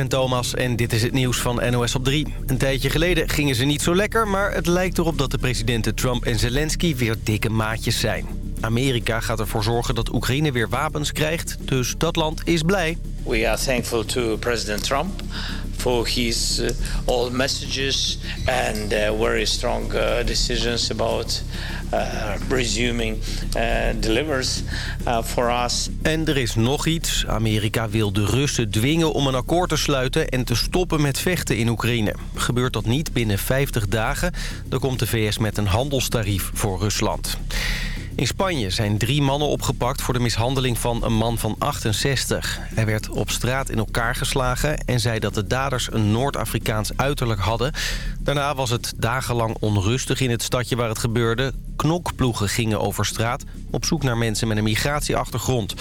ben Thomas en dit is het nieuws van NOS op 3. Een tijdje geleden gingen ze niet zo lekker... maar het lijkt erop dat de presidenten Trump en Zelensky weer dikke maatjes zijn. Amerika gaat ervoor zorgen dat Oekraïne weer wapens krijgt, dus dat land is blij. We are thankful to President Trump for his all messages and uh, very strong uh, decisions about uh, resuming delivers for us. En er is nog iets. Amerika wil de Russen dwingen om een akkoord te sluiten... en te stoppen met vechten in Oekraïne. Gebeurt dat niet binnen 50 dagen... dan komt de VS met een handelstarief voor Rusland. In Spanje zijn drie mannen opgepakt voor de mishandeling van een man van 68. Hij werd op straat in elkaar geslagen en zei dat de daders een Noord-Afrikaans uiterlijk hadden. Daarna was het dagenlang onrustig in het stadje waar het gebeurde. Knokploegen gingen over straat op zoek naar mensen met een migratieachtergrond.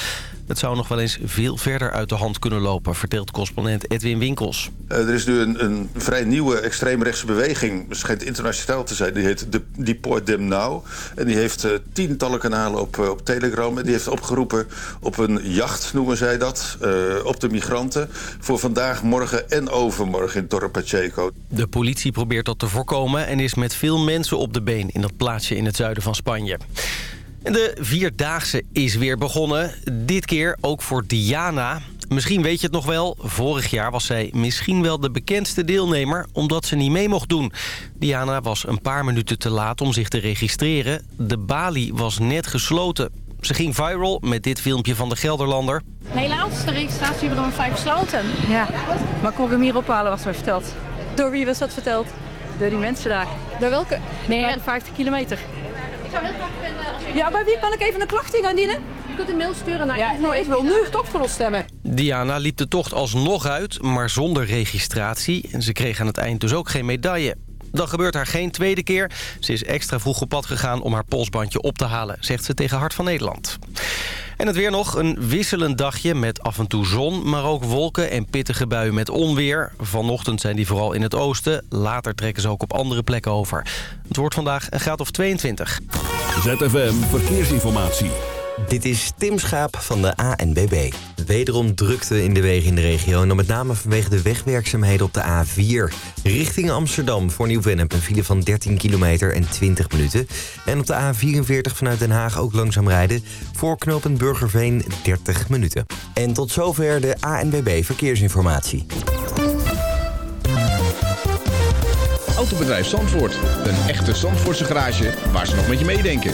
Het zou nog wel eens veel verder uit de hand kunnen lopen, vertelt correspondent Edwin Winkels. Uh, er is nu een, een vrij nieuwe extreemrechtse beweging, schijnt internationaal te zijn. Die heet de Deport Them Now. En die heeft uh, tientallen kanalen op, uh, op Telegram. En die heeft opgeroepen op een jacht, noemen zij dat, op de migranten. Voor vandaag, morgen en overmorgen in Torre Pacheco. De politie probeert dat te voorkomen en is met veel mensen op de been in dat plaatsje in het zuiden van Spanje. De Vierdaagse is weer begonnen. Dit keer ook voor Diana. Misschien weet je het nog wel. Vorig jaar was zij misschien wel de bekendste deelnemer... omdat ze niet mee mocht doen. Diana was een paar minuten te laat om zich te registreren. De balie was net gesloten. Ze ging viral met dit filmpje van de Gelderlander. Helaas, de registratie hebben we vijf gesloten. Ja, maar kon ik hem hier ophalen, was mij verteld. Door wie was dat verteld? Door die mensen daar. Door welke? Nee, ja, 50 kilometer. Ik zou heel graag. Ja, bij wie kan ik even een klacht in gaan dienen? Je kunt een mail sturen naar... Ja, nou, ik wil nu toch voor ons stemmen. Diana liep de tocht alsnog uit, maar zonder registratie. En ze kreeg aan het eind dus ook geen medaille. Dat gebeurt haar geen tweede keer. Ze is extra vroeg op pad gegaan om haar polsbandje op te halen, zegt ze tegen Hart van Nederland. En het weer nog, een wisselend dagje met af en toe zon... maar ook wolken en pittige buien met onweer. Vanochtend zijn die vooral in het oosten. Later trekken ze ook op andere plekken over. Het wordt vandaag een graad of 22. ZFM Verkeersinformatie. Dit is Tim Schaap van de ANBB. Wederom drukte in de wegen in de regio... en dan met name vanwege de wegwerkzaamheden op de A4. Richting Amsterdam voor Nieuw-Vennep een file van 13 kilometer en 20 minuten. En op de A44 vanuit Den Haag ook langzaam rijden... voor knooppunt Burgerveen 30 minuten. En tot zover de ANBB Verkeersinformatie. Autobedrijf Zandvoort. Een echte Zandvoortse garage waar ze nog met je meedenken.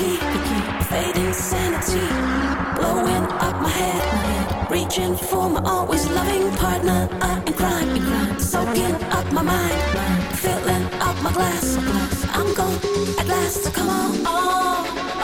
keep, keep fading sanity. Blowing up my head, my head. Reaching for my always loving partner. I am crime. Soaking up my mind, filling up my glass. I'm gone at last, come on. Oh.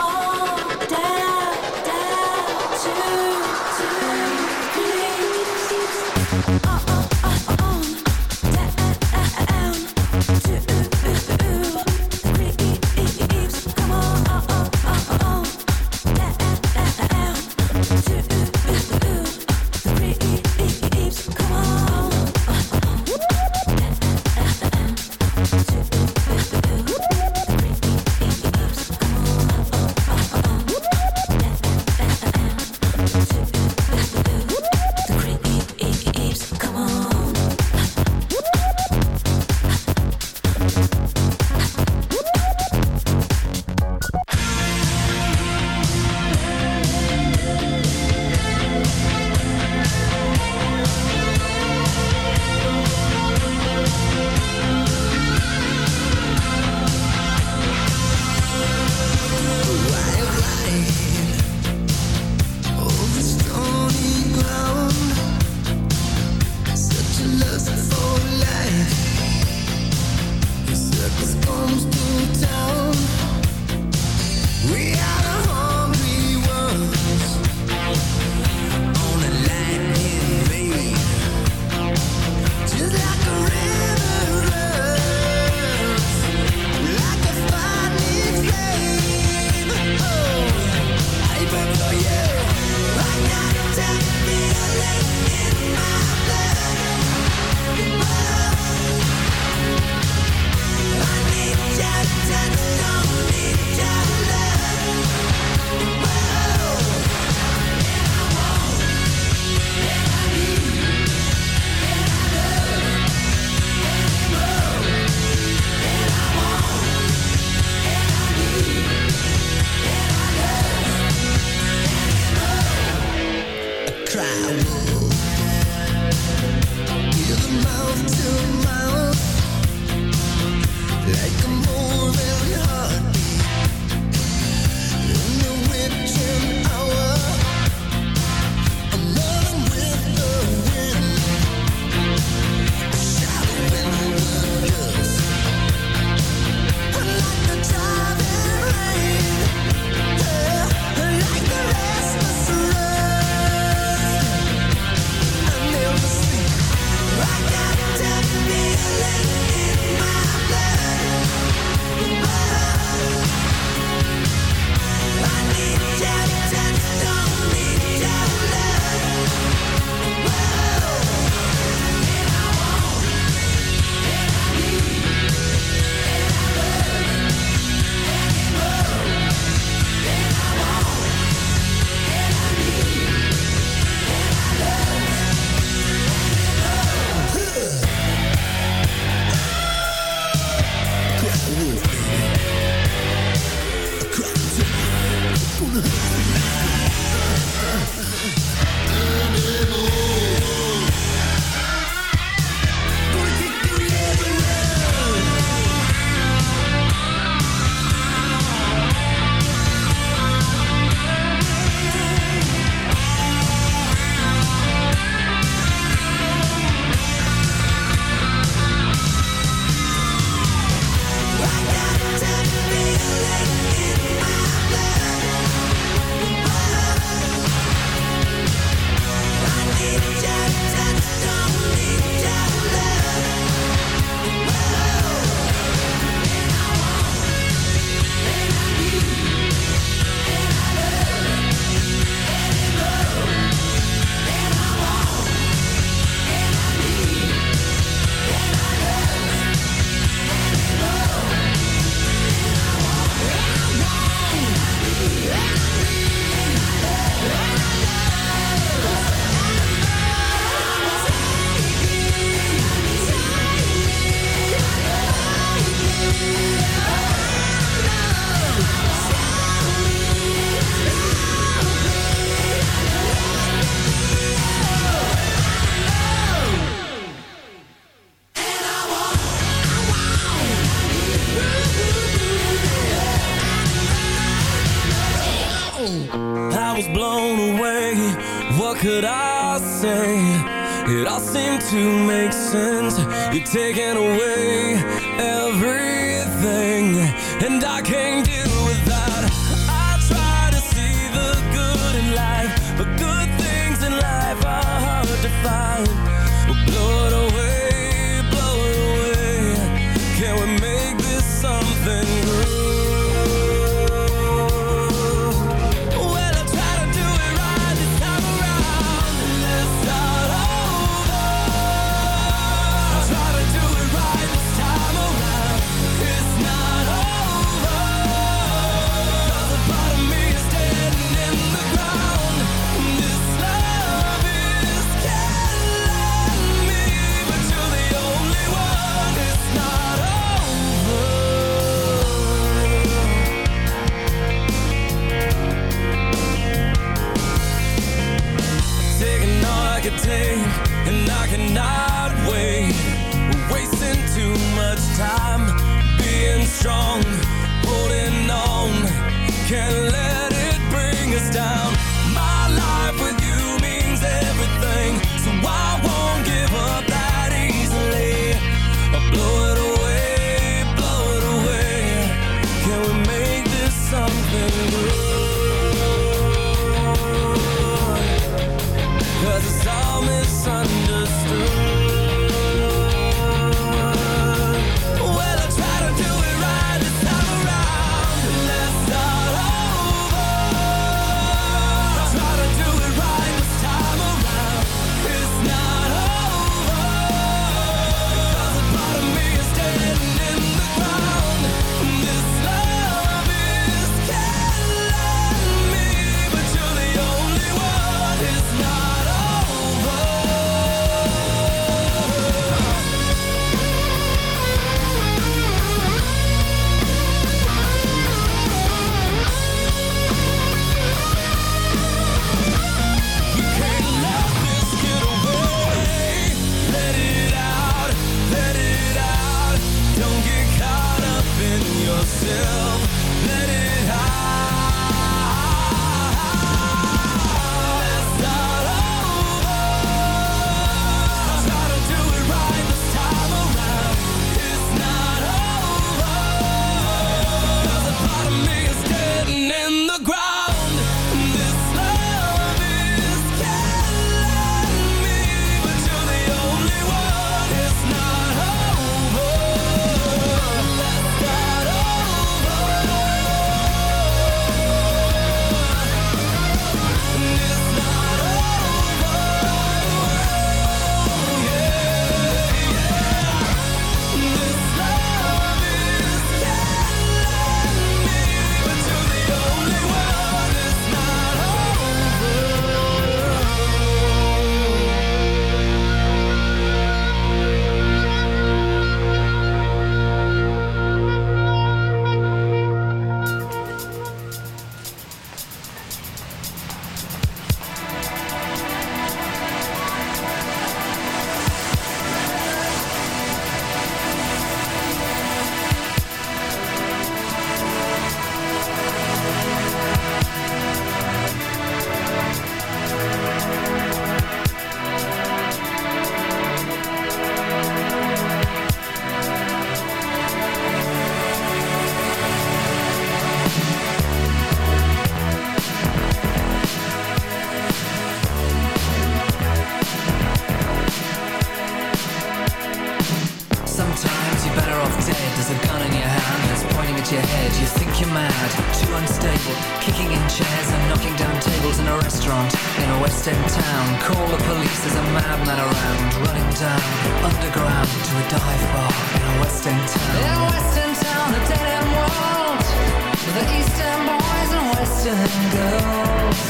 down underground to a dive bar in a western town. In a western town, a dead end world with the eastern boys and western girls.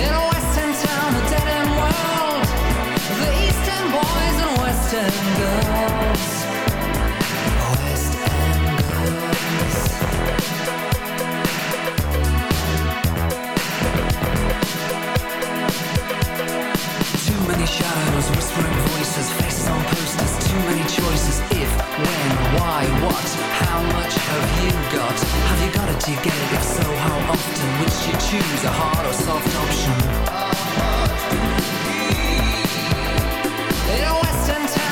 In a western town, a dead end world with the eastern boys and western girls. when, why, what, how much have you got? Have you got it? Do you get it? If so, how often would you choose a hard or soft option? In a western town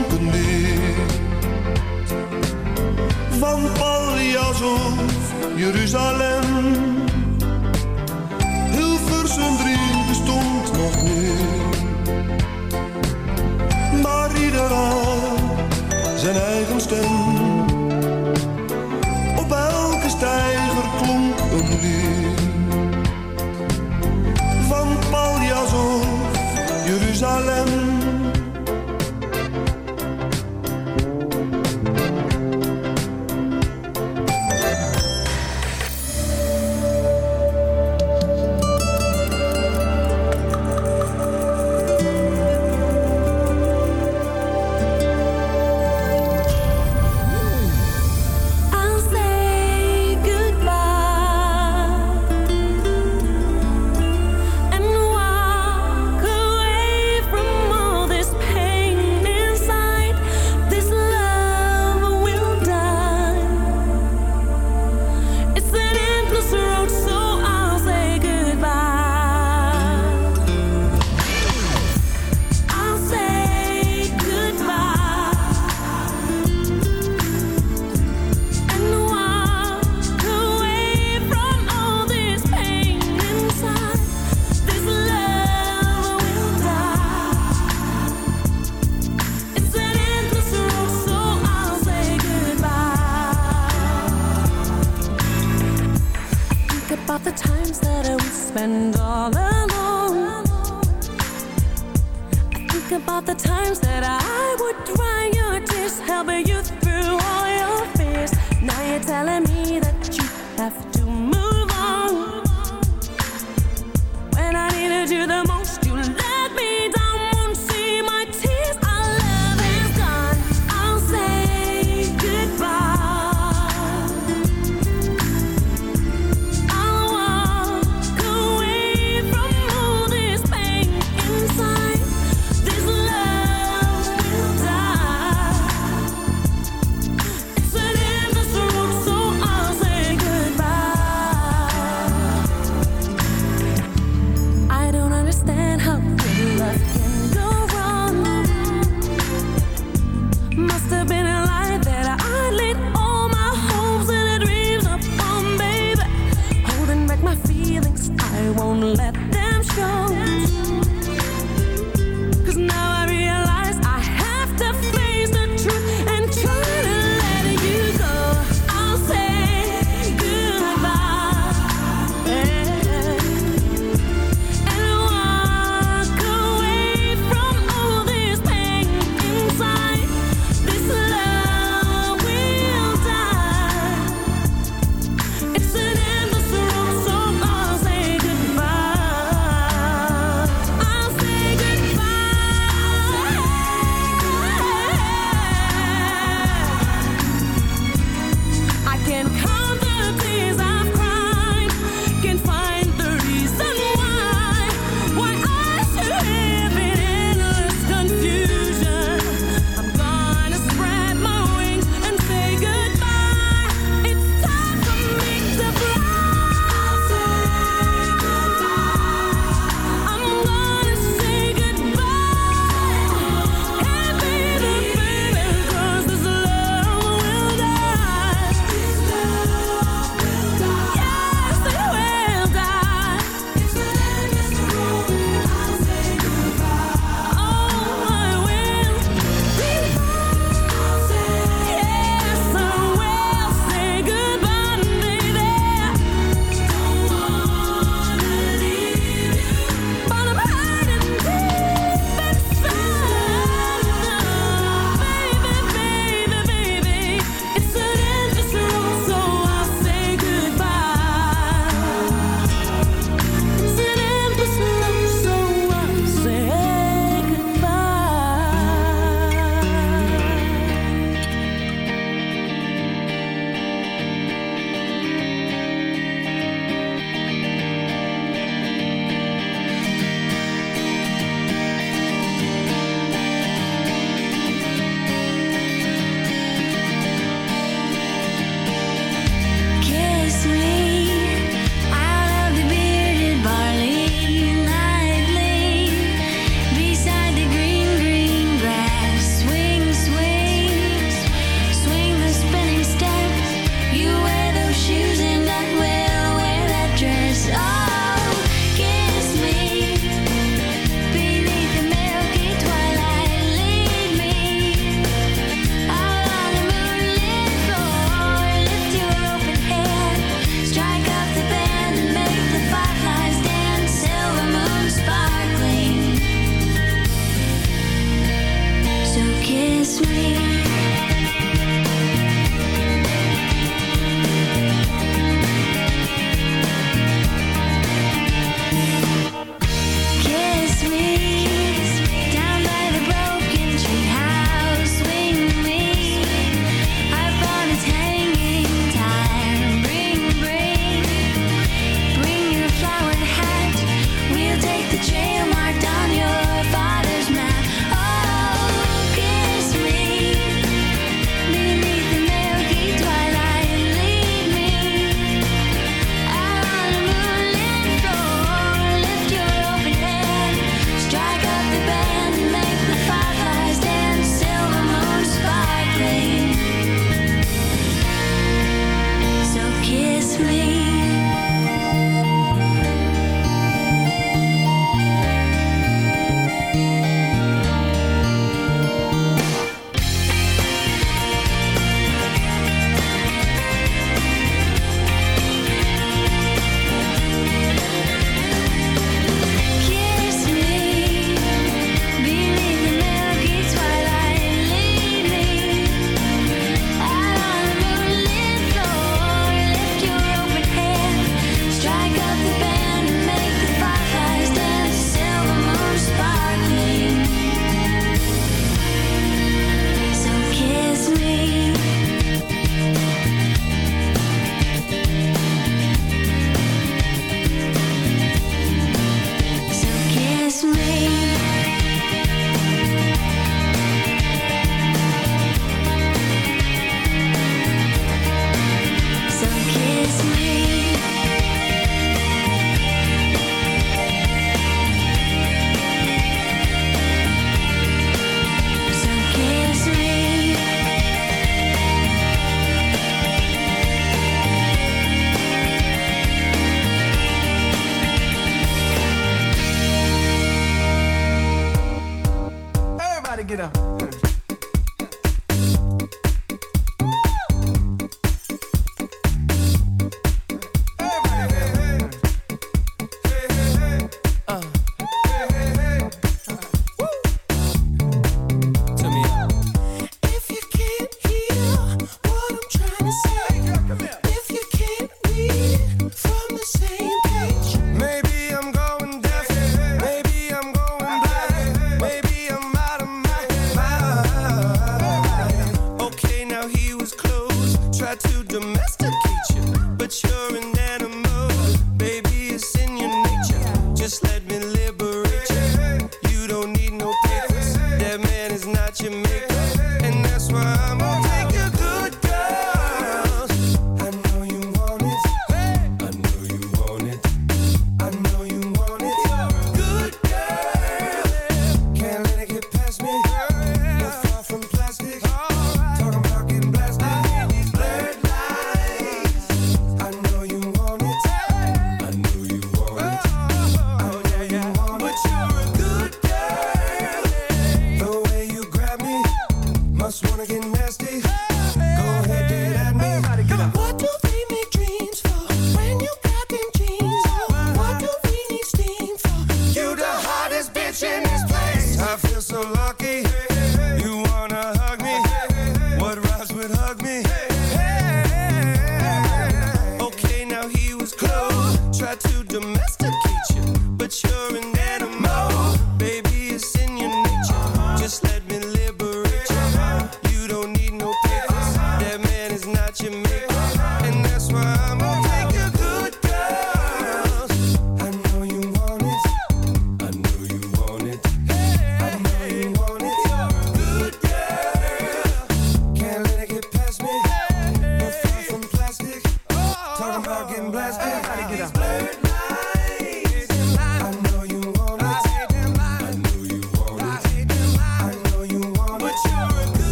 Van Paljas of Jeruzalem. Hilversum 3 bestond nog niet. Maar ieder had zijn eigen stem.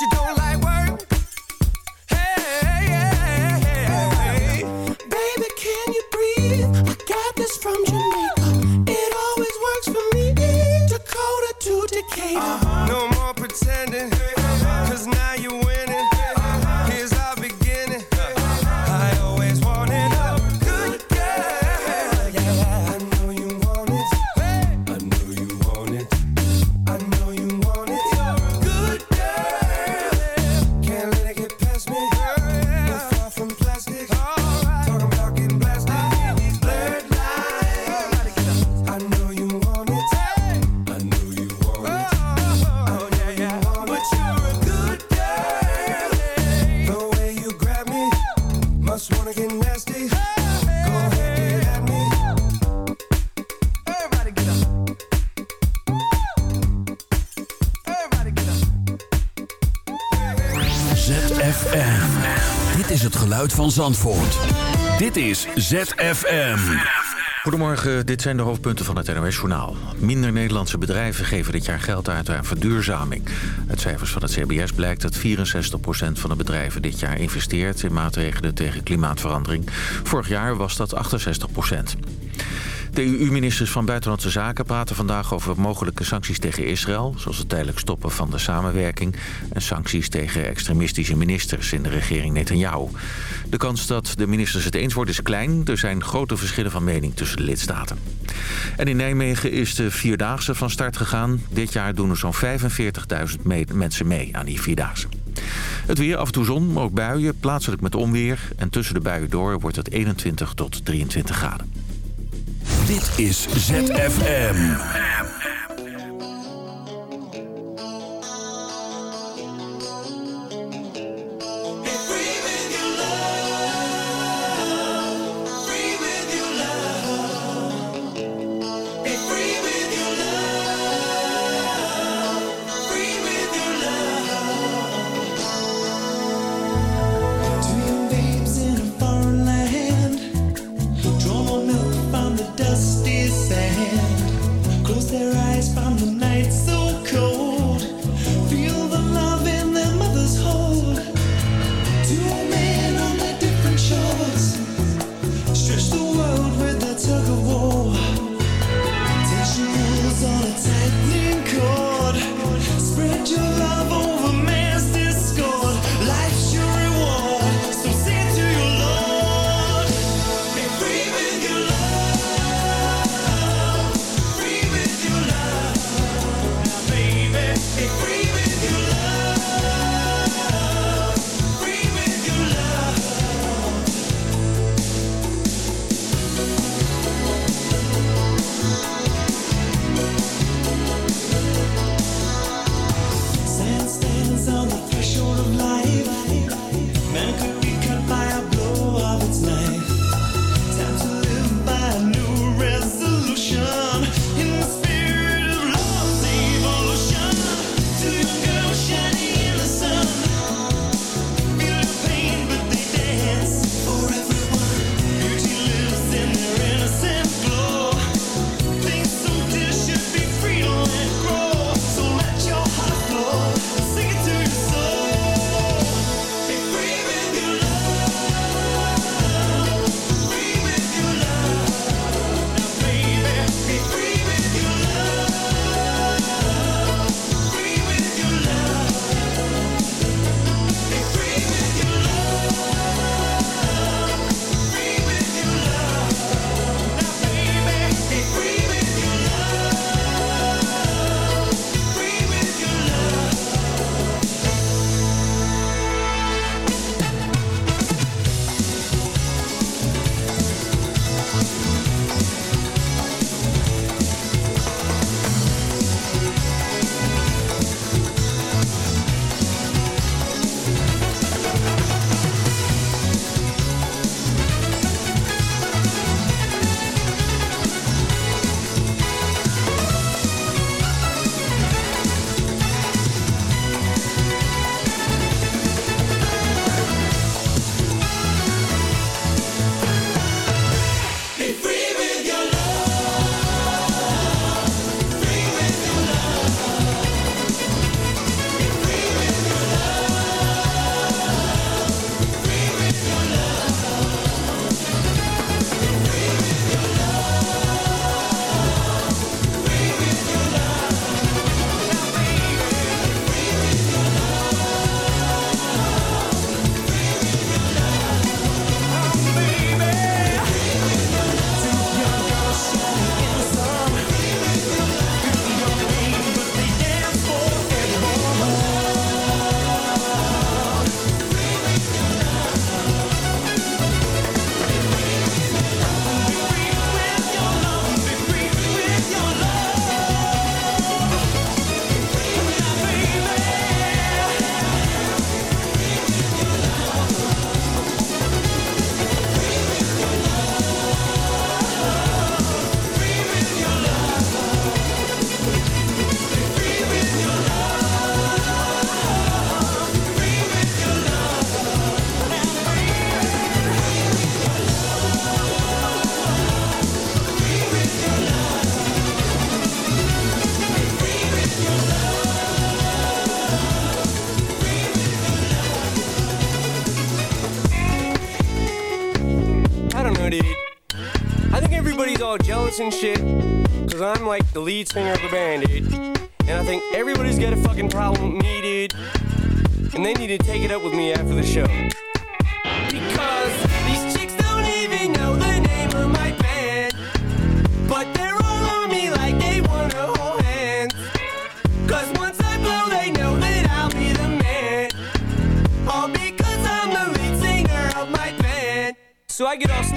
you don't like Dit is ZFM. Goedemorgen, dit zijn de hoofdpunten van het NOS-journaal. Minder Nederlandse bedrijven geven dit jaar geld uit aan verduurzaming. Uit cijfers van het CBS blijkt dat 64% van de bedrijven dit jaar investeert... in maatregelen tegen klimaatverandering. Vorig jaar was dat 68%. De EU-ministers van Buitenlandse Zaken praten vandaag over mogelijke sancties tegen Israël... zoals het tijdelijk stoppen van de samenwerking... en sancties tegen extremistische ministers in de regering Netanyahu. De kans dat de ministers het eens worden is klein. Er zijn grote verschillen van mening tussen de lidstaten. En in Nijmegen is de Vierdaagse van start gegaan. Dit jaar doen er zo'n 45.000 mensen mee aan die Vierdaagse. Het weer, af en toe zon, maar ook buien, plaatselijk met onweer. En tussen de buien door wordt het 21 tot 23 graden. Dit is ZFM. And shit. Cause I'm like the lead singer of the band, dude. And I think everybody's got a fucking problem dude. And they need to take it up with me after the show.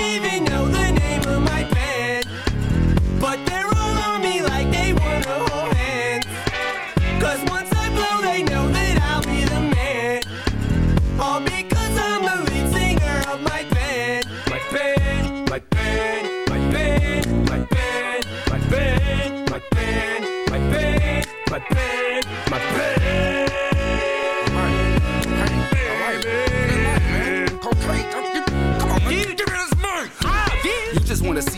even know the name of my band. But they're all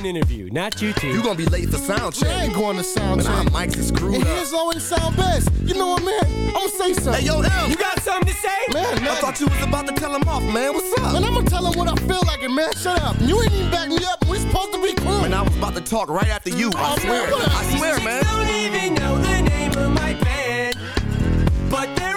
an interview, not you two. You gonna be late for sound check. I ain't going to sound But our check. mics is screwed And up. his always sound best. You know what, man? I'm gonna say something. Hey, yo, M. You got something to say? Man, I thought you was about to tell him off, man. What's up? Man, I'm gonna tell him what I feel like, and man, shut up. You ain't even back me up. We supposed to be cool. Man, I was about to talk right after you. I Oh, man, swear. what I swear, man. don't even know the name of my band. But they're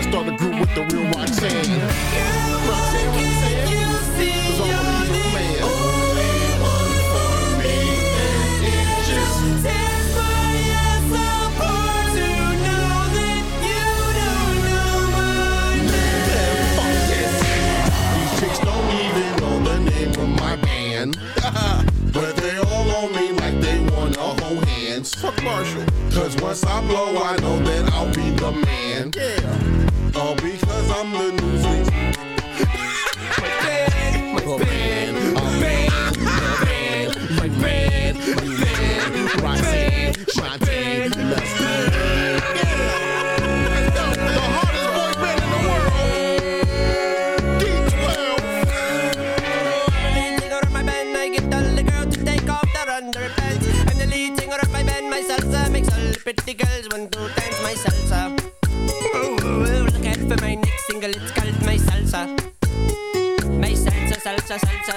to start a group with the real Roxanne. Roxanne, Roxanne. 'Cause I'm a real man. These chicks don't even know the name of my band. but they all on me like they wanna hold hands. Fuck Marshall. Cause once I blow, I know that I'll be the man. Yeah. All because I'm the newsies. my band, my band, my band, my band, my band, my band, Roxanne, Shantae, let's go. The hardest boy band in the world. my band, I get all the girls to take off their underpants. I'm the lead singer of my band, my salsa makes all the pretty girls want to dance my salsa.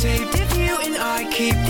Saved. A few and I keep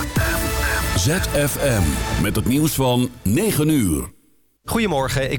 Met het nieuws van 9 uur. Goedemorgen, ik